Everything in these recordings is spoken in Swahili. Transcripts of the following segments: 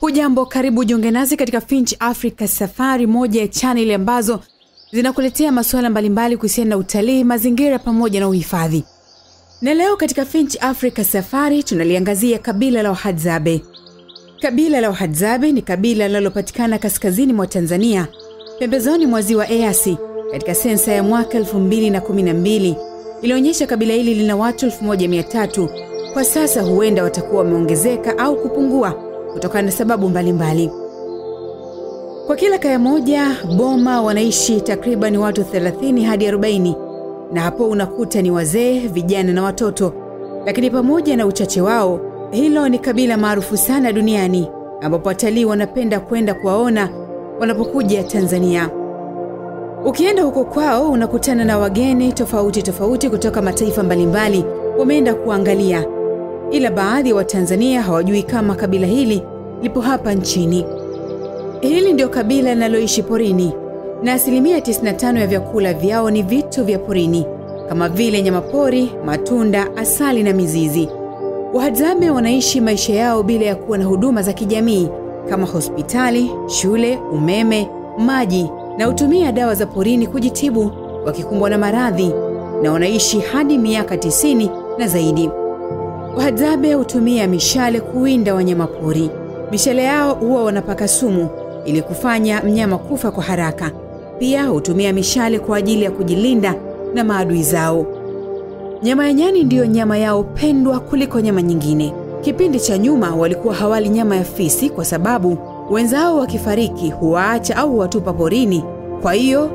hujambo karibu jiunge nasi katika finch africa safari moja ya chaneli ambazo zinakuletea masuala mbalimbali kuhusiana na utalii mazingira pamoja na uhifadhi. Na leo katika finch africa safari tunaliangazia kabila la wahadzabe. Kabila la wahadzabe ni kabila linalopatikana kaskazini mwa tanzania pembezoni mwa ziwa easi katika sensa ya mwaka 212 ilionyesha kabila hili lina watu 1300 kwa sasa huenda watakuwa wameongezeka au kupungua kutokana na sababu mbalimbali. Mbali. kwa kila kaya moja boma wanaishi takriban watu 30 hadi 40 na hapo unakuta ni wazee vijana na watoto. Lakini pamoja na uchache wao hilo ni kabila maarufu sana duniani ambapo watalii wanapenda kwenda kuwaona wanapokuja tanzania. Ukienda huko kwao unakutana na wageni tofauti tofauti kutoka mataifa mbalimbali wameenda kuangalia ila baadhi ya wa watanzania hawajui kama kabila hili lipo hapa nchini. Hili ndio kabila linaloishi porini na asilimia 95 ya vyakula vyao ni vitu vya porini kama vile nyamapori matunda asali na mizizi. Wahadzabe wanaishi maisha yao bila ya kuwa na huduma za kijamii kama hospitali shule umeme maji na hutumia dawa za porini kujitibu wakikumbwa na maradhi na wanaishi hadi miaka 90 na zaidi wahadzabe hutumia mishale kuwinda wanyamapori. Mishale yao huwa wanapaka sumu ili kufanya mnyama kufa kwa haraka. Pia hutumia mishale kwa ajili ya kujilinda na maadui zao. Nyama ya nyani ndiyo nyama yao pendwa kuliko nyama nyingine. Kipindi cha nyuma walikuwa hawali nyama ya fisi kwa sababu wenzao wakifariki huwaacha au huwatupa porini. Kwa hiyo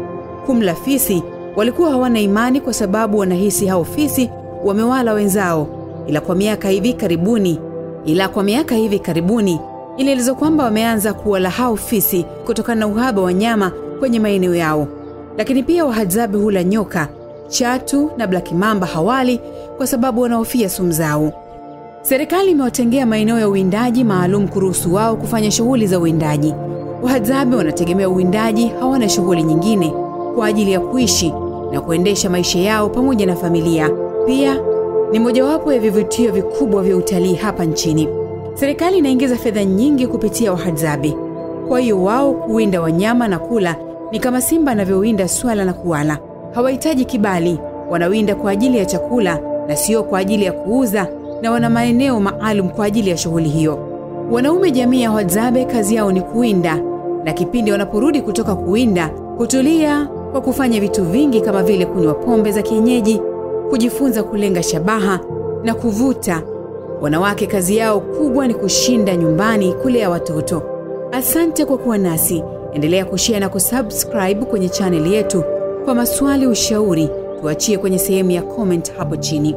kumla fisi walikuwa hawana imani kwa sababu wanahisi hao fisi wamewala wenzao ila kwa miaka hivi karibuni ila kwa miaka hivi karibuni ilielezwa kwamba wameanza kuwala hao fisi kutokana na uhaba wa nyama kwenye maeneo yao. Lakini pia wahadzabi hula nyoka chatu na blakimamba hawali kwa sababu wanahofia sumu zao. Serikali imewatengea maeneo ya uwindaji maalum kuruhusu wao kufanya shughuli za uwindaji. Wahadzabi wanategemea uwindaji hawana shughuli nyingine kwa ajili ya kuishi na kuendesha maisha yao pamoja na familia. Pia ni mojawapo ya vivutio vikubwa vya utalii hapa nchini. Serikali inaingiza fedha nyingi kupitia wahadzabi, kwa hiyo wao kuwinda wanyama na kula ni kama simba anavyowinda swala na kuwala. Hawahitaji kibali wanawinda kwa ajili ya chakula na sio kwa ajili ya kuuza na wana maeneo maalum kwa ajili ya shughuli hiyo. Wanaume jamii ya wahadzabe kazi yao ni kuwinda na kipindi wanaporudi kutoka kuwinda hutulia kwa kufanya vitu vingi kama vile kunywa pombe za kienyeji kujifunza kulenga shabaha na kuvuta. Wanawake kazi yao kubwa ni kushinda nyumbani kulea watoto. Asante kwa kuwa nasi. Endelea kushea na kusubscribe kwenye chaneli yetu. Kwa maswali ushauri tuachie kwenye sehemu ya comment hapo chini